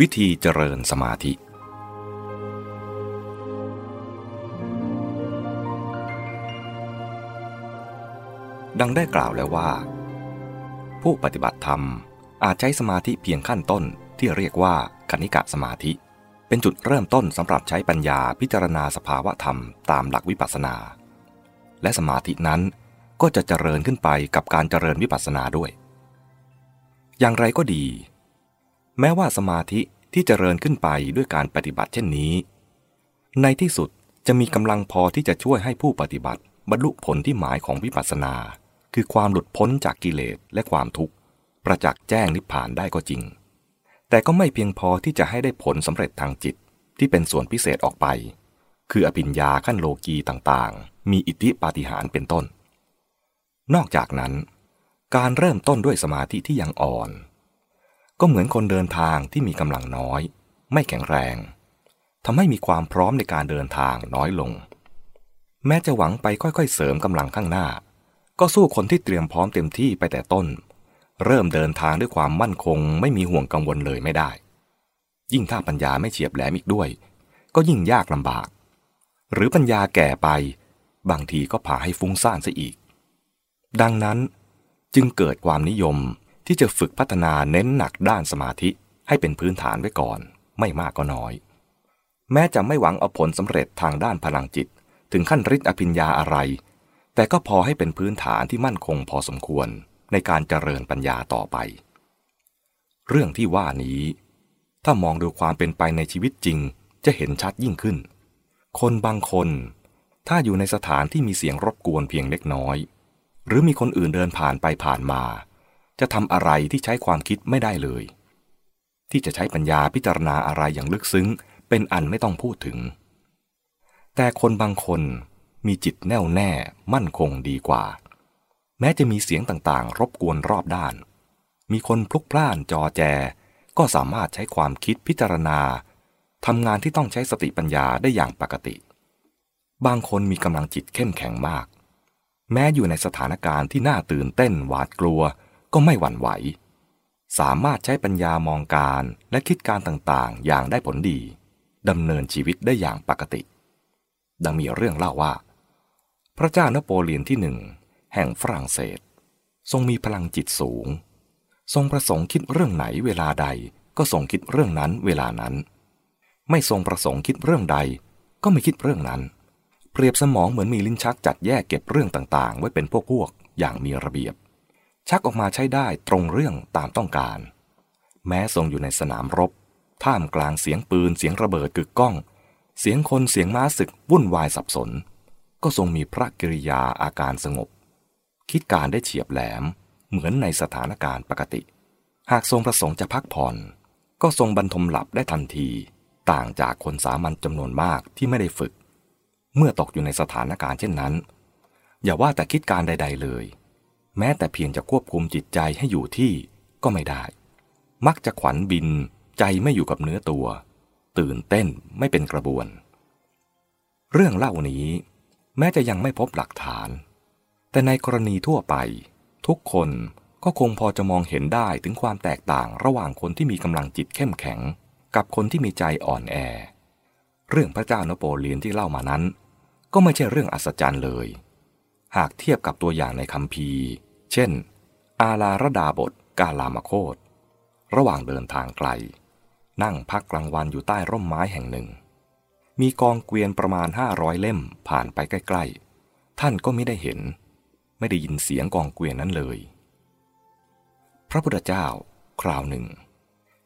วิธีเจริญสมาธิ ดังได้กล่าวแล้วว่า ผู้ปฏิบัติธรรมอาจใช้สมาธิเพียงขั้นต้นที่เรียกว่าคณิกะสมาธิ เป็นจุดเริ่มต้นสำหรับใช้ปัญญาพิจารณาสภาวะธรรมตามหลักวิปัสสนา และสมาธินั้นก็จะเจริญขึ้นไปกับการเจริญวิปัสสนาด้วย อย่างไรก็ดี แม้ว่าสมาธิที่เจริญขึ้นไปด้วยการปฏิบัติเช่นนี้ ในที่สุดจะมีกำลังพอที่จะช่วยให้ผู้ปฏิบัติ บรรลุผลที่หมายของวิปัสสนา คือความหลุดพ้นจากกิเลสและความทุกข์ ประจักษ์แจ้งนิพพานได้ก็จริง แต่ก็ไม่เพียงพอที่จะให้ได้ผลสำเร็จทางจิตที่เป็นส่วนพิเศษออกไป คืออภิญญาขั้นโลกีต่างๆ มีอิทธิปาฏิหาริย์เป็นต้น นอกจากนั้น การเริ่มต้นด้วยสมาธิที่ยังอ่อน ก็เหมือนคนเดินทางที่มีกำลังน้อย ไม่แข็งแรงทำให้มีความพร้อมในการเดินทางน้อยลง แม้จะหวังไปค่อยๆ เสริมกำลังข้างหน้า ก็สู้คนที่เตรียมพร้อมเต็มที่ไปแต่ต้น เริ่มเดินทางด้วยความมั่นคง ไม่มีห่วงกังวลเลยไม่ได้ ยิ่งถ้าปัญญาไม่เฉียบแหลมอีกด้วย ก็ยิ่งยากลำบาก หรือปัญญาแก่ไป บางทีก็พาให้ฟุ้งซ่านซะอีก ดังนั้นจึงเกิดความนิยม ที่จะฝึกพัฒนาเน้นหนักด้านสมาธิให้เป็นพื้นฐานไว้ก่อน ไม่มากก็น้อย แม้จะไม่หวังเอาผลสำเร็จทางด้านพลังจิต ถึงขั้นฤทธิ์อภิญญาอะไร แต่ก็พอให้เป็นพื้นฐานที่มั่นคงพอสมควรในการเจริญปัญญาต่อไป เรื่องที่ว่านี้ ถ้ามองดูความเป็นไปในชีวิตจริง จะเห็นชัดยิ่งขึ้น คนบางคน ถ้าอยู่ในสถานที่มีเสียงรบกวนเพียงเล็กน้อย หรือมีคนอื่นเดินผ่านไปผ่านมา จะทำอะไรที่ใช้ความคิดไม่ได้เลย ที่จะใช้ปัญญาพิจารณาอะไรอย่างลึกซึ้ง เป็นอันไม่ต้องพูดถึง แต่คนบางคนมีจิตแน่วแน่มั่นคงดีกว่า แม้จะมีเสียงต่างๆ รบกวนรอบด้าน มีคนพลุกพล่านจอแจ ก็สามารถใช้ความคิดพิจารณาทำงานที่ต้องใช้สติปัญญาได้อย่างปกติ บางคนมีกำลังจิตเข้มแข็งมาก แม้อยู่ในสถานการณ์ที่น่าตื่นเต้นหวาดกลัว ก็ไม่หวั่นไหว สามารถใช้ปัญญามองการและคิดการต่างๆ อย่างได้ผลดีดำเนินชีวิตได้อย่างปกติ ดังมีเรื่องเล่าว่า พระเจ้านโปเลียนที่หนึ่งแห่งฝรั่งเศส ทรงมีพลังจิตสูง ทรงประสงค์คิดเรื่องไหนเวลาใดก็ทรงคิดเรื่องนั้นเวลานั้น ไม่ทรงประสงค์คิดเรื่องใด ก็ไม่คิดเรื่องนั้น เปรียบสมองเหมือนมีลิ้นชักจัดแยกเก็บเรื่องต่างๆ ไว้เป็นพวกๆอย่างมีระเบียบ ชักออกมาใช้ได้ตรงเรื่องตามต้องการ แม้ทรงอยู่ในสนามรบ ท่ามกลางเสียงปืนเสียงระเบิดกึกก้อง เสียงคนเสียงม้าศึกวุ่นวายสับสน ก็ทรงมีพระกิริยาอาการสงบ คิดการได้เฉียบแหลม เหมือนในสถานการณ์ปกติ หากทรงประสงค์จะพักผ่อน ก็ทรงบรรทมหลับได้ทันที ต่างจากคนสามัญจำนวนมากที่ไม่ได้ฝึก เมื่อตกอยู่ในสถานการณ์เช่นนั้น อย่าว่าแต่คิดการใด ๆ เลย แม้แต่เพียงจะควบคุมจิตใจให้อยู่ที่ก็ไม่ได้ มักจะขวัญบิน ใจไม่อยู่กับเนื้อตัว ตื่นเต้นไม่เป็นกระบวน เรื่องเล่านี้ แม้จะยังไม่พบหลักฐาน แต่ในกรณีทั่วไป ทุกคนก็คงพอจะมองเห็นได้ถึงความแตกต่างระหว่างคนที่มีกำลังจิตเข้มแข็ง กับคนที่มีใจอ่อนแอ เรื่องพระเจ้านโปเลียนที่เล่ามานั้น ก็ไม่ใช่เรื่องอัศจรรย์เลย หากเทียบกับตัวอย่างในคัมภีเช่น อาลาระดาบทกาลามโคตระหว่างเดินทางไกล นั่งพักกลางวันอยู่ใต้ร่มไม้แห่งหนึ่ง มีกองเกวียนประมาณห้าร้อยเล่มผ่านไปใกล้ๆ ท่านก็ไม่ได้เห็น ไม่ได้ยินเสียงกองเกวียนนั้นเลย พระพุทธเจ้า คราวหนึ่ง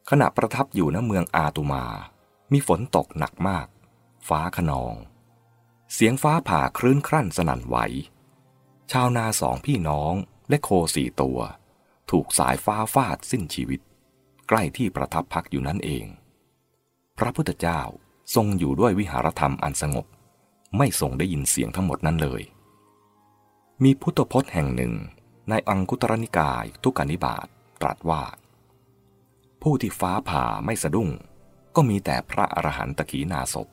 ขณะประทับอยู่ณเมืองอาตุมา มีฝนตกหนักมาก ฟ้าขนอง เสียงฟ้าผ่าคลื่นครั่นสนั่นไหว ชาวนาสองพี่น้องและโคสี่ตัว ถูกสายฟ้าฟาดสิ้นชีวิต ใกล้ที่ประทับพักอยู่นั่นเอง พระพุทธเจ้าทรงอยู่ด้วยวิหารธรรมอันสงบ ไม่ทรงได้ยินเสียงทั้งหมดนั้นเลย มีพุทธพจน์แห่งหนึ่งในอังคุตรนิกายทุกานิบาตตรัสว่า ผู้ที่ฟ้าผ่าไม่สะดุ้ง ก็มีแต่พระอรหันตขีนาศพ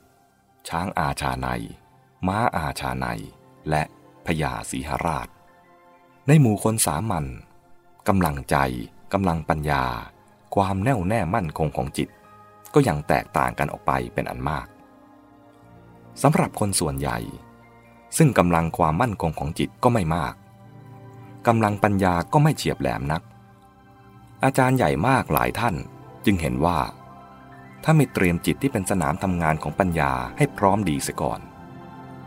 ช้างอาชาในม้าอาชาในและ พญาสีหราช ในหมู่คนสามัญกำลังใจกำลังปัญญา ความแน่วแน่มั่นคงของจิต ก็ยังแตกต่างกันออกไปเป็นอันมากสำหรับคนส่วนใหญ่ ซึ่งกำลังความมั่นคงของจิตก็ไม่มากกำลังปัญญาก็ไม่เฉียบแหลมนัก อาจารย์ใหญ่มากหลายท่านจึงเห็นว่า ถ้าไม่เตรียมจิตที่เป็นสนามทำงานของปัญญาให้พร้อมดีเสียก่อน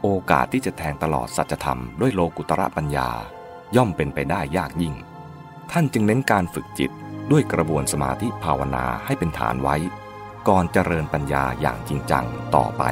โอกาสที่จะแทงตลอดสัจธรรมด้วยโลกุตระปัญญา ย่อมเป็นไปได้ยากยิ่ง ท่านจึงเน้นการฝึกจิตด้วยกระบวนสมาธิภาวนาให้เป็นฐานไว้ ก่อนเจริญปัญญาอย่างจริงจังต่อไป